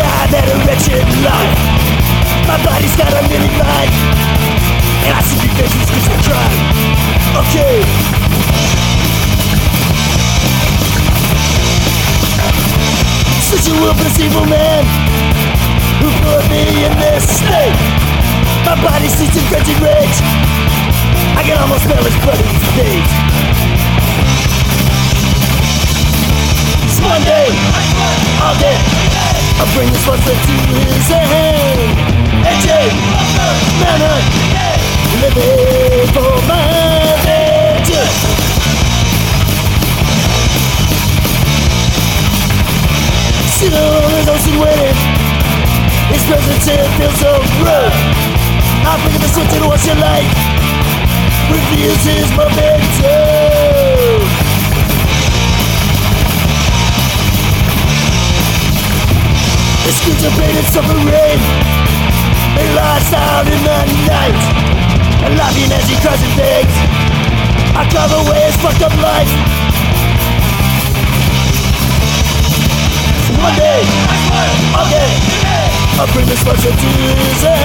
I've had a wretched life. My body's got a million life And I see your faces cause I cry Okay. Such a ruthless evil man Who put me in this state? My body sees in frenzied rage. I can almost smell his bloody All day I'll bring this monster to his hand AJ Manhunt Living for my vengeance Sit on his ocean waiting His presence here feels so rude I flick the switch and watch your light Reveals his momentum And suffering They lost out in the night. And laughing as he cries and begs. I carve away his fucked up life. One day, all day I'll bring this monster to his end